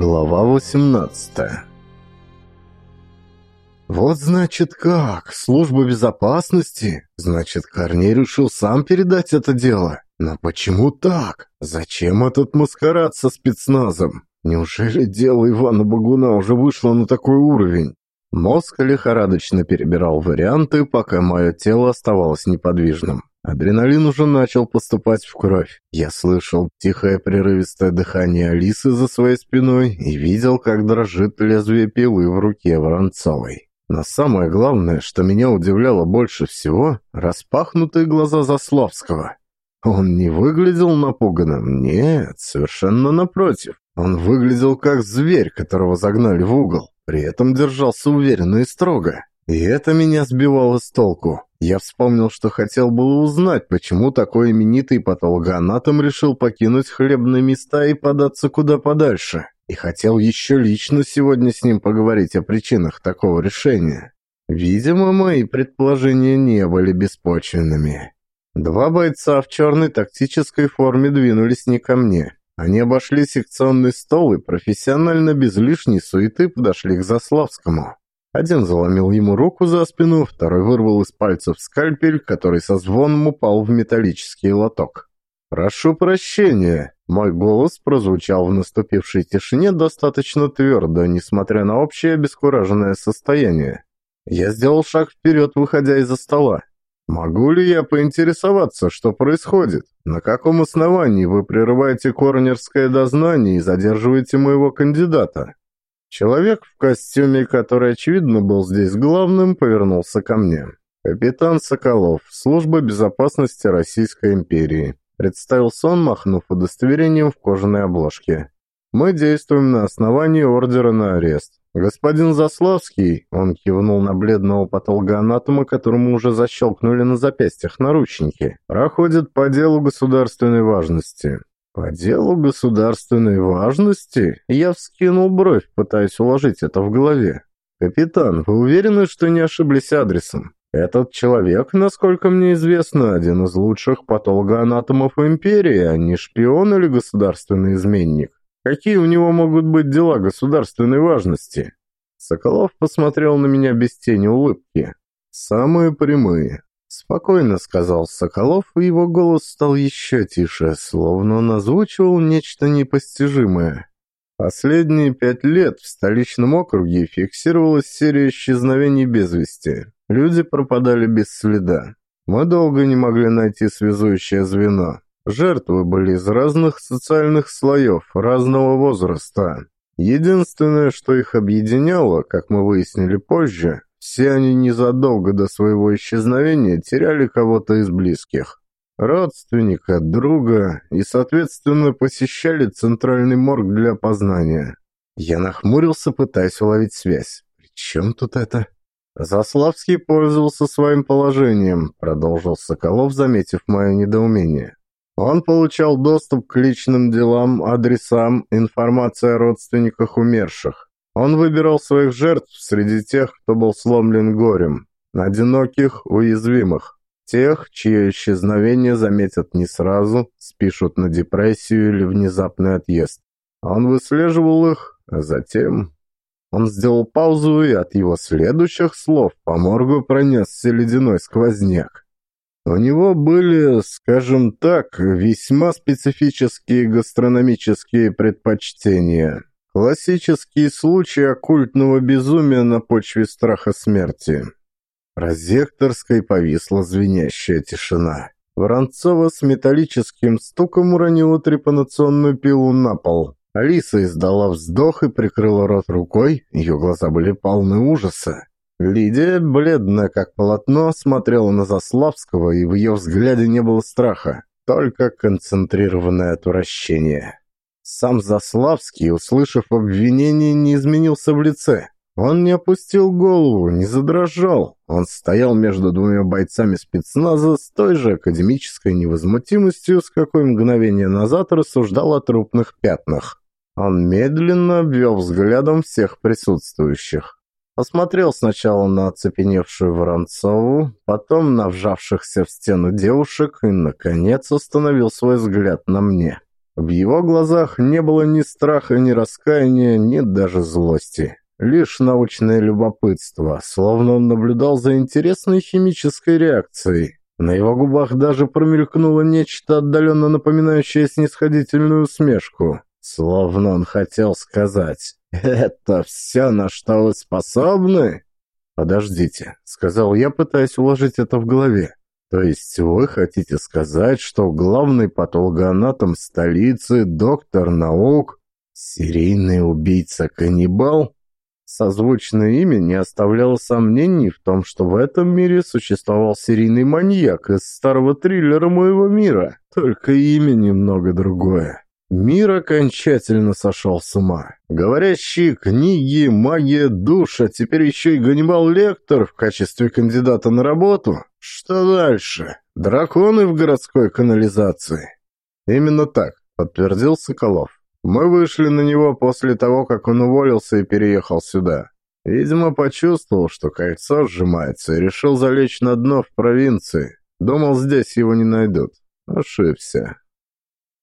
Глава 18 Вот значит как, служба безопасности? Значит, Корней решил сам передать это дело. Но почему так? Зачем этот маскарад со спецназом? Неужели дело Ивана Багуна уже вышло на такой уровень? Мозг лихорадочно перебирал варианты, пока мое тело оставалось неподвижным. Адреналин уже начал поступать в кровь. Я слышал тихое прерывистое дыхание Алисы за своей спиной и видел, как дрожит лезвие пилы в руке Воронцовой. Но самое главное, что меня удивляло больше всего, распахнутые глаза Заславского. Он не выглядел напуганным, нет, совершенно напротив. Он выглядел как зверь, которого загнали в угол, при этом держался уверенно и строго. И это меня сбивало с толку. Я вспомнил, что хотел было узнать, почему такой именитый патологоанатом решил покинуть хлебные места и податься куда подальше. И хотел еще лично сегодня с ним поговорить о причинах такого решения. Видимо, мои предположения не были беспочвенными. Два бойца в черной тактической форме двинулись не ко мне. Они обошли секционный стол и профессионально без лишней суеты подошли к Заславскому. Один заломил ему руку за спину, второй вырвал из пальцев скальпель, который со звоном упал в металлический лоток. «Прошу прощения!» Мой голос прозвучал в наступившей тишине достаточно твердо, несмотря на общее обескураженное состояние. Я сделал шаг вперед, выходя из-за стола. «Могу ли я поинтересоваться, что происходит? На каком основании вы прерываете коронерское дознание и задерживаете моего кандидата?» Человек в костюме, который, очевидно, был здесь главным, повернулся ко мне. «Капитан Соколов, служба безопасности Российской империи», представился он, махнув удостоверением в кожаной обложке. «Мы действуем на основании ордера на арест. Господин Заславский, он кивнул на бледного патологоанатома, которому уже защелкнули на запястьях наручники, проходит по делу государственной важности. «По делу государственной важности?» Я вскинул бровь, пытаясь уложить это в голове. «Капитан, вы уверены, что не ошиблись адресом? Этот человек, насколько мне известно, один из лучших патологоанатомов империи, а не шпион или государственный изменник. Какие у него могут быть дела государственной важности?» Соколов посмотрел на меня без тени улыбки. «Самые прямые. Спокойно сказал Соколов, и его голос стал еще тише, словно он озвучивал нечто непостижимое. Последние пять лет в столичном округе фиксировалась серия исчезновений без вести. Люди пропадали без следа. Мы долго не могли найти связующее звено. Жертвы были из разных социальных слоев, разного возраста. Единственное, что их объединяло, как мы выяснили позже, все они незадолго до своего исчезновения теряли кого-то из близких. Родственника, друга и, соответственно, посещали центральный морг для опознания. Я нахмурился, пытаясь уловить связь. «При чем тут это?» «Заславский пользовался своим положением», — продолжил Соколов, заметив мое недоумение. Он получал доступ к личным делам, адресам, информации о родственниках умерших. Он выбирал своих жертв среди тех, кто был сломлен горем, одиноких, уязвимых, тех, чье исчезновение заметят не сразу, спишут на депрессию или внезапный отъезд. Он выслеживал их, а затем... Он сделал паузу, и от его следующих слов по моргу пронесся ледяной сквозняк. У него были, скажем так, весьма специфические гастрономические предпочтения. Классический случай оккультного безумия на почве страха смерти. Прозекторской повисла звенящая тишина. Воронцова с металлическим стуком уронила трепанационную пилу на пол. Алиса издала вздох и прикрыла рот рукой, ее глаза были полны ужаса. Лидия, бледная как полотно, смотрела на Заславского, и в ее взгляде не было страха, только концентрированное отвращение. Сам Заславский, услышав обвинение, не изменился в лице. Он не опустил голову, не задрожал. Он стоял между двумя бойцами спецназа с той же академической невозмутимостью, с какой мгновение назад рассуждал о трупных пятнах. Он медленно обвел взглядом всех присутствующих. Посмотрел сначала на оцепеневшую Воронцову, потом на вжавшихся в стену девушек и, наконец, установил свой взгляд на мне. В его глазах не было ни страха, ни раскаяния, ни даже злости. Лишь научное любопытство, словно он наблюдал за интересной химической реакцией. На его губах даже промелькнуло нечто отдаленно напоминающее снисходительную усмешку. Словно он хотел сказать «Это все, на что вы способны?» «Подождите», — сказал я, пытаясь уложить это в голове. «То есть вы хотите сказать, что главный патологоанатом столицы, доктор наук, серийный убийца-каннибал?» Созвучное имя не оставляло сомнений в том, что в этом мире существовал серийный маньяк из старого триллера моего мира, только имя немного другое. Мир окончательно сошел с ума. Говорящие книги, магия душа, теперь еще и Ганнибал Лектор в качестве кандидата на работу. Что дальше? Драконы в городской канализации. Именно так, подтвердил Соколов. Мы вышли на него после того, как он уволился и переехал сюда. Видимо, почувствовал, что кольцо сжимается, и решил залечь на дно в провинции. Думал, здесь его не найдут. Ошибся.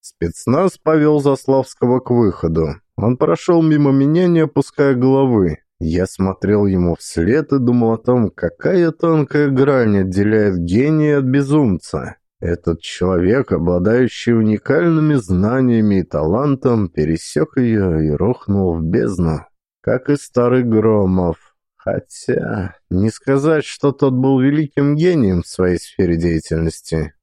Спецназ повел Заславского к выходу. Он прошел мимо меня, не опуская головы. Я смотрел ему вслед и думал о том, какая тонкая грань отделяет гения от безумца. Этот человек, обладающий уникальными знаниями и талантом, пересек ее и рухнул в бездну, как и старый Громов. Хотя, не сказать, что тот был великим гением в своей сфере деятельности.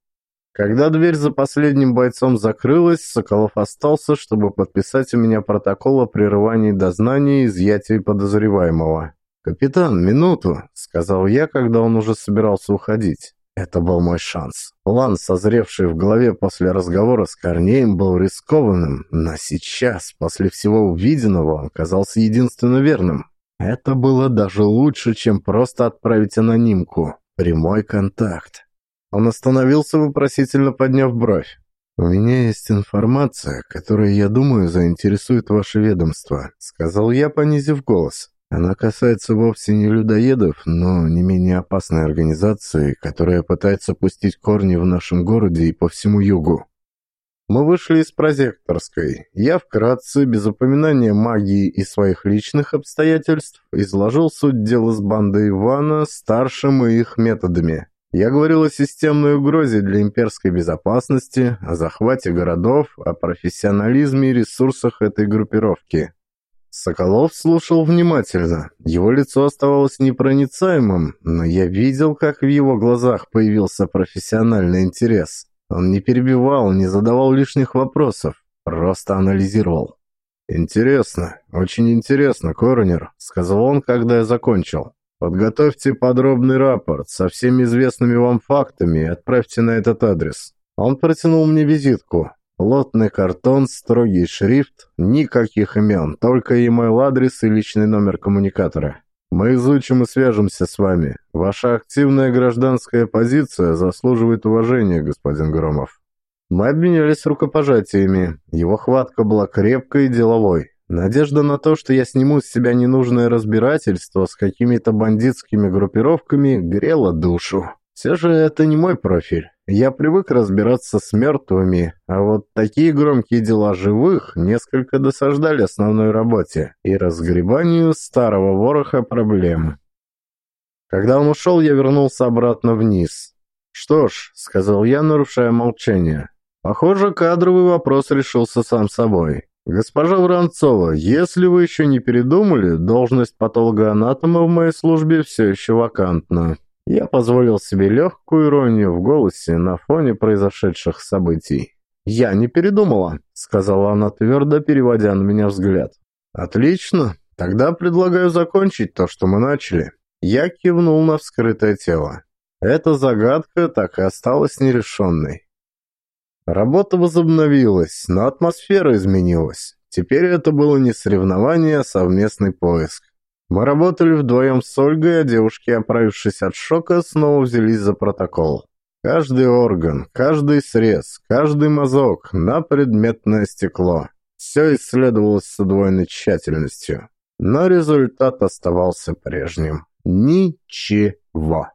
Когда дверь за последним бойцом закрылась, Соколов остался, чтобы подписать у меня протокол о прерывании дознания и изъятии подозреваемого. «Капитан, минуту», — сказал я, когда он уже собирался уходить. Это был мой шанс. План, созревший в голове после разговора с Корнеем, был рискованным, но сейчас, после всего увиденного, он казался единственно верным. Это было даже лучше, чем просто отправить анонимку. Прямой контакт. Он остановился, вопросительно подняв бровь. «У меня есть информация, которая, я думаю, заинтересует ваше ведомство», — сказал я, понизив голос. Она касается вовсе не людоедов, но не менее опасной организации, которая пытается пустить корни в нашем городе и по всему югу. Мы вышли из прозекторской. Я вкратце, без упоминания магии и своих личных обстоятельств, изложил суть дела с бандой Ивана, старшим и их методами. Я говорил о системной угрозе для имперской безопасности, о захвате городов, о профессионализме и ресурсах этой группировки. Соколов слушал внимательно. Его лицо оставалось непроницаемым, но я видел, как в его глазах появился профессиональный интерес. Он не перебивал, не задавал лишних вопросов, просто анализировал. «Интересно, очень интересно, Коронер», — сказал он, когда я закончил. «Подготовьте подробный рапорт со всеми известными вам фактами и отправьте на этот адрес». Он протянул мне визитку. Плотный картон, строгий шрифт, никаких имен, только e-mail адрес и личный номер коммуникатора. Мы изучим и свяжемся с вами. Ваша активная гражданская позиция заслуживает уважения, господин Громов. Мы обменялись рукопожатиями. Его хватка была крепкой и деловой. Надежда на то, что я сниму с себя ненужное разбирательство с какими-то бандитскими группировками, грела душу. Все же это не мой профиль. Я привык разбираться с мертвыми, а вот такие громкие дела живых несколько досаждали основной работе и разгребанию старого вороха проблем. Когда он ушел, я вернулся обратно вниз. «Что ж», — сказал я, нарушая молчание, — «похоже, кадровый вопрос решился сам собой. Госпожа Воронцова, если вы еще не передумали, должность патологоанатома в моей службе все еще вакантна». Я позволил себе легкую иронию в голосе на фоне произошедших событий. «Я не передумала», — сказала она твердо, переводя на меня взгляд. «Отлично. Тогда предлагаю закончить то, что мы начали». Я кивнул на вскрытое тело. Эта загадка так и осталась нерешенной. Работа возобновилась, но атмосфера изменилась. Теперь это было не соревнование, а совместный поиск. Мы работали вдвоем с Ольгой, а девушки, оправившись от шока, снова взялись за протокол. Каждый орган, каждый срез, каждый мазок на предметное стекло. Все исследовалось с удвоенной тщательностью. Но результат оставался прежним. Ничего.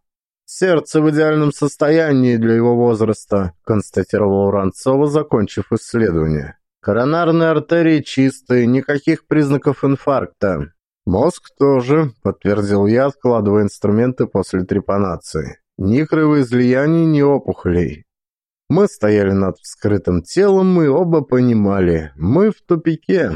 «Сердце в идеальном состоянии для его возраста», констатировал Воронцова, закончив исследование. Коронарные артерии чистые, никаких признаков инфаркта. Мозг тоже, подтвердил я, откладывая инструменты после трепанации. Ни кровоизлияний, ни опухолей. Мы стояли над вскрытым телом и оба понимали, мы в тупике.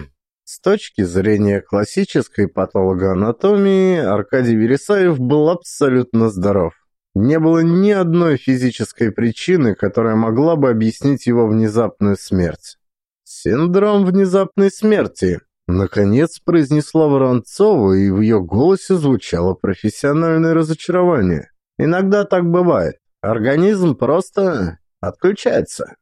С точки зрения классической патологоанатомии, Аркадий Вересаев был абсолютно здоров. Не было ни одной физической причины, которая могла бы объяснить его внезапную смерть. «Синдром внезапной смерти», — наконец произнесла Воронцова, и в ее голосе звучало профессиональное разочарование. «Иногда так бывает. Организм просто отключается».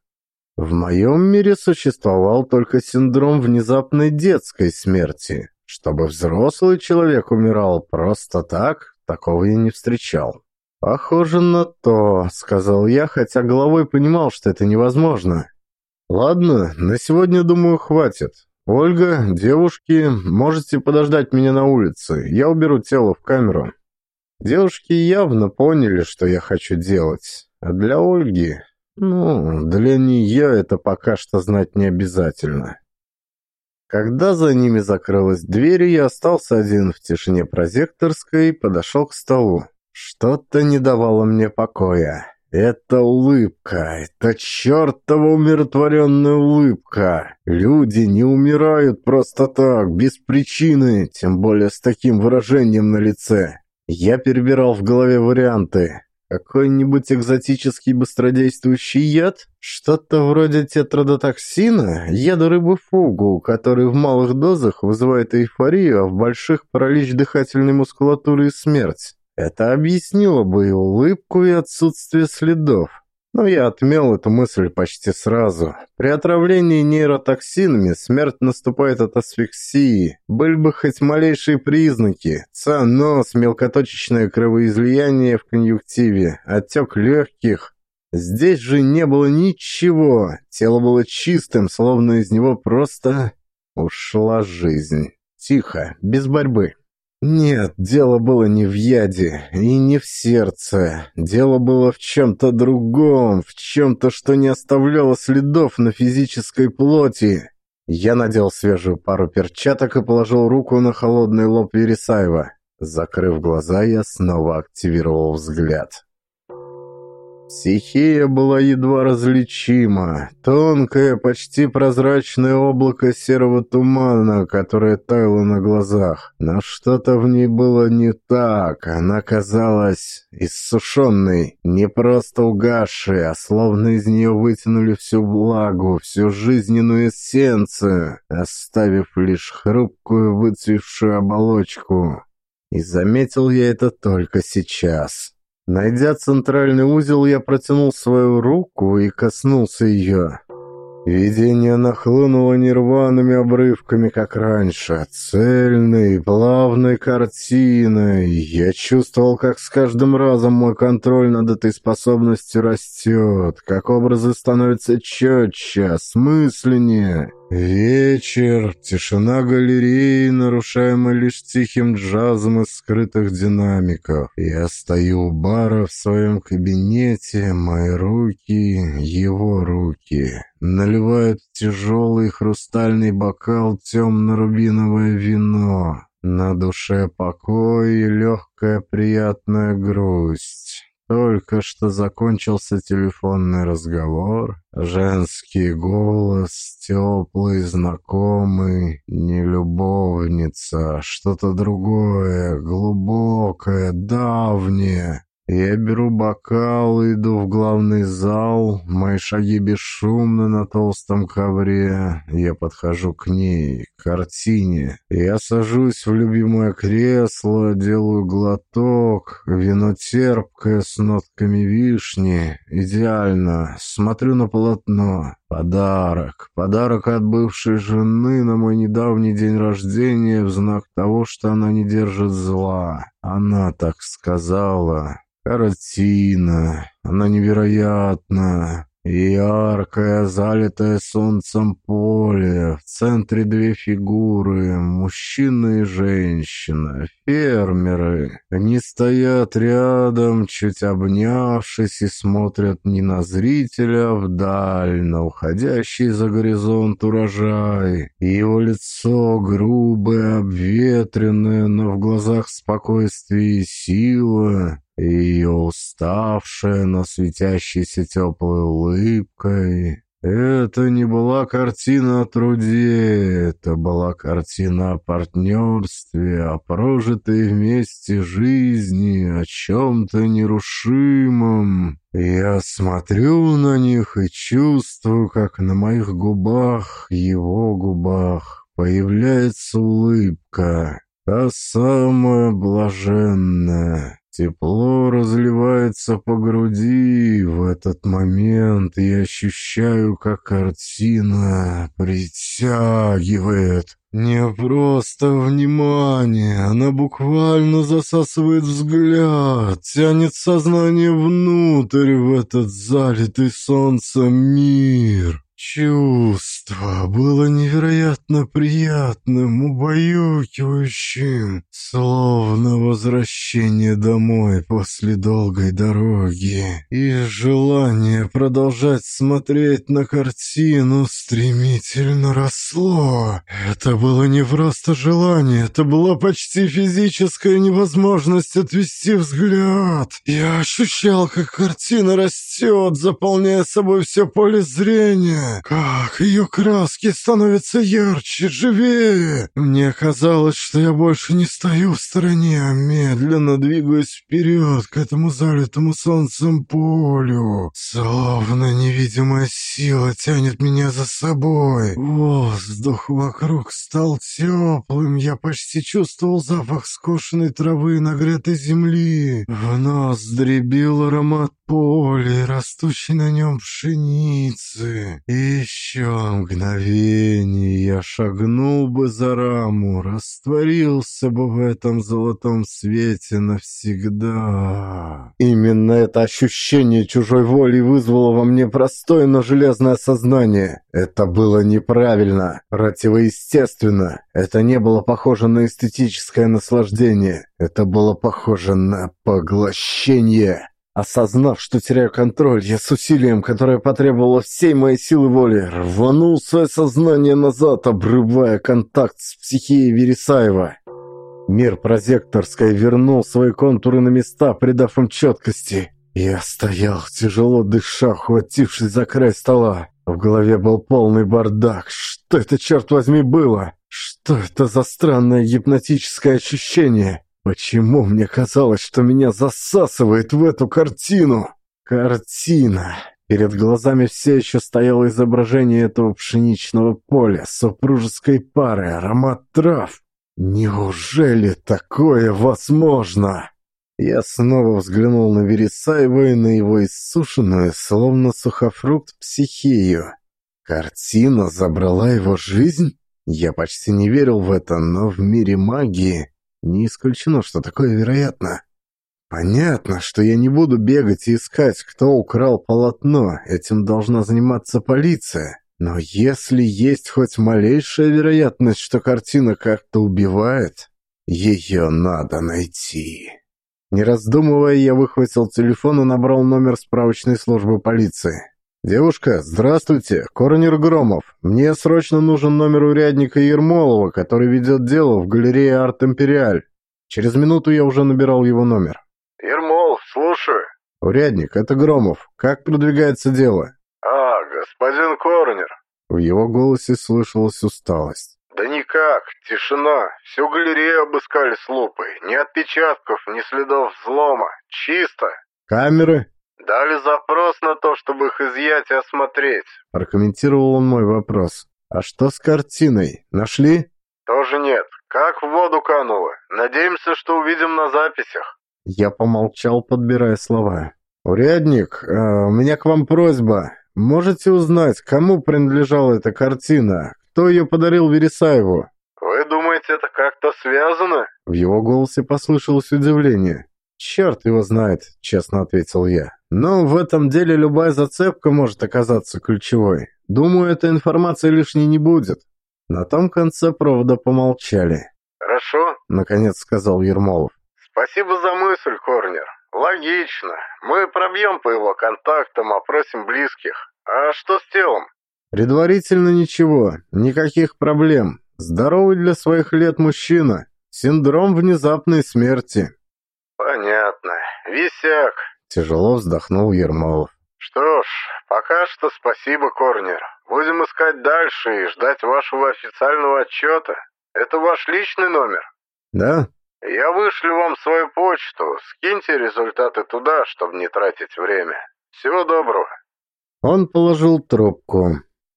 В моем мире существовал только синдром внезапной детской смерти. Чтобы взрослый человек умирал просто так, такого я не встречал. «Похоже на то», — сказал я, хотя головой понимал, что это невозможно. «Ладно, на сегодня, думаю, хватит. Ольга, девушки, можете подождать меня на улице. Я уберу тело в камеру». Девушки явно поняли, что я хочу делать. А для Ольги... Ну, для нее это пока что знать не обязательно. Когда за ними закрылась дверь, я остался один в тишине прозекторской и подошел к столу. Что-то не давало мне покоя. Это улыбка, это чертова умиротворенная улыбка. Люди не умирают просто так, без причины, тем более с таким выражением на лице. Я перебирал в голове варианты. Какой-нибудь экзотический быстродействующий яд? Что-то вроде тетрадотоксина? Яда рыбы фугу, который в малых дозах вызывает эйфорию, а в больших паралич дыхательной мускулатуры и смерть. Это объяснило бы и улыбку, и отсутствие следов. Но я отмел эту мысль почти сразу. При отравлении нейротоксинами смерть наступает от асфиксии. Были бы хоть малейшие признаки. Цианоз, мелкоточечное кровоизлияние в конъюнктиве, отек легких. Здесь же не было ничего. Тело было чистым, словно из него просто ушла жизнь. Тихо, без борьбы. Нет, дело было не в яде и не в сердце. Дело было в чем-то другом, в чем-то, что не оставляло следов на физической плоти. Я надел свежую пару перчаток и положил руку на холодный лоб Вересаева. Закрыв глаза, я снова активировал взгляд. Стихия была едва различима. Тонкое, почти прозрачное облако серого тумана, которое таяло на глазах. Но что-то в ней было не так. Она казалась иссушенной, не просто угасшей, а словно из нее вытянули всю влагу, всю жизненную эссенцию, оставив лишь хрупкую выцвевшую оболочку. И заметил я это только сейчас. Найдя центральный узел, я протянул свою руку и коснулся ее. Видение нахлынуло нерваными обрывками, как раньше, цельной, плавной картиной. Я чувствовал, как с каждым разом мой контроль над этой способностью растет, как образы становятся четче, осмысленнее. Вечер, тишина галереи, нарушаемая лишь тихим джазом из скрытых динамиков. Я стою у бара в своем кабинете, мои руки, его руки, наливают тяжелый хрустальный бокал темно-рубиновое вино. На душе покой и легкая приятная грусть. Только что закончился телефонный разговор. Женский голос, теплый, знакомый, не любовница, а что-то другое, глубокое, давнее. Я беру бокал иду в главный зал. Мои шаги бесшумны на толстом ковре. Я подхожу к ней, к картине. Я сажусь в любимое кресло, делаю глоток. Вино терпкое с нотками вишни. Идеально. Смотрю на полотно. Подарок. Подарок от бывшей жены на мой недавний день рождения в знак того, что она не держит зла. Она так сказала. Картина. Она невероятна. Яркое, залитое солнцем поле, в центре две фигуры, мужчина и женщина, фермеры. Они стоят рядом, чуть обнявшись, и смотрят не на зрителя, а вдаль, на уходящий за горизонт урожай. Его лицо грубое, обветренное, но в глазах спокойствие и сила ее уставшая, но светящейся теплой улыбкой. Это не была картина о труде, это была картина о партнерстве, о прожитой вместе жизни, о чем-то нерушимом. Я смотрю на них и чувствую, как на моих губах, его губах, появляется улыбка, та самая блаженная. Тепло разливается по груди. В этот момент я ощущаю, как картина притягивает. Не просто внимание, она буквально засасывает взгляд, тянет сознание внутрь в этот залитый солнцем мир. Чувство было невероятно приятным, убаюкивающим, словно возвращение домой после долгой дороги. И желание продолжать смотреть на картину стремительно росло. Это было не просто желание, это была почти физическая невозможность отвести взгляд. Я ощущал, как картина растет, заполняя собой все поле зрения. Как ее краски становятся ярче, живее! Мне казалось, что я больше не стою в стороне, а медленно двигаюсь вперед к этому залитому солнцем полю. Словно невидимая сила тянет меня за собой. Воздух вокруг стал теплым, я почти чувствовал запах скошенной травы и нагретой земли. В нос дребил аромат поля, растущей на нем пшеницы. И еще мгновение я шагнул бы за раму, растворился бы в этом золотом свете навсегда. Именно это ощущение чужой воли вызвало во мне простое, но железное сознание. Это было неправильно, противоестественно. Это не было похоже на эстетическое наслаждение. Это было похоже на поглощение. Осознав, что теряю контроль, я с усилием, которое потребовало всей моей силы воли, рванул свое сознание назад, обрывая контакт с психией Вересаева. Мир прозекторской вернул свои контуры на места, придав им четкости. Я стоял, тяжело дыша, хватившись за край стола. В голове был полный бардак. Что это, черт возьми, было? Что это за странное гипнотическое ощущение? Почему мне казалось, что меня засасывает в эту картину? Картина. Перед глазами все еще стояло изображение этого пшеничного поля, супружеской пары, аромат трав. Неужели такое возможно? Я снова взглянул на Вересаева и на его иссушенную, словно сухофрукт, психию. Картина забрала его жизнь? Я почти не верил в это, но в мире магии не исключено, что такое вероятно. Понятно, что я не буду бегать и искать, кто украл полотно. Этим должна заниматься полиция. Но если есть хоть малейшая вероятность, что картина как-то убивает, ее надо найти. Не раздумывая, я выхватил телефон и набрал номер справочной службы полиции. «Девушка, здравствуйте, коронер Громов. Мне срочно нужен номер урядника Ермолова, который ведет дело в галерее «Арт Империаль». Через минуту я уже набирал его номер». «Ермолов, слушаю». «Урядник, это Громов. Как продвигается дело?» «А, господин коронер». В его голосе слышалась усталость. «Да никак, тишина. Всю галерею обыскали с лупой. Ни отпечатков, ни следов взлома. Чисто». «Камеры?» «Дали запрос на то, чтобы их изъять и осмотреть», — прокомментировал он мой вопрос. «А что с картиной? Нашли?» «Тоже нет. Как в воду кануло. Надеемся, что увидим на записях». Я помолчал, подбирая слова. «Урядник, э, у меня к вам просьба. Можете узнать, кому принадлежала эта картина? Кто ее подарил Вересаеву?» «Вы думаете, это как-то связано?» В его голосе послышалось удивление. «Черт его знает», — честно ответил я. «Но в этом деле любая зацепка может оказаться ключевой. Думаю, эта информация лишней не будет». На том конце провода помолчали. «Хорошо», — наконец сказал Ермолов. «Спасибо за мысль, Корнер. Логично. Мы пробьем по его контактам, опросим близких. А что с телом?» «Предварительно ничего. Никаких проблем. Здоровый для своих лет мужчина. Синдром внезапной смерти». «Понятно. Висяк», — тяжело вздохнул Ермолов. «Что ж, пока что спасибо, Корнер. Будем искать дальше и ждать вашего официального отчета. Это ваш личный номер?» «Да». «Я вышлю вам свою почту. Скиньте результаты туда, чтобы не тратить время. Всего доброго». Он положил трубку.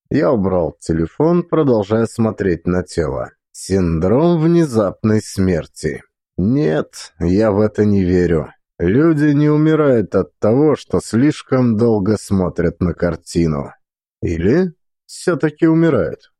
Я убрал телефон, продолжая смотреть на тело. Синдром внезапной смерти. Нет, я в это не верю. Люди не умирают от того, что слишком долго смотрят на картину. Или все-таки умирают.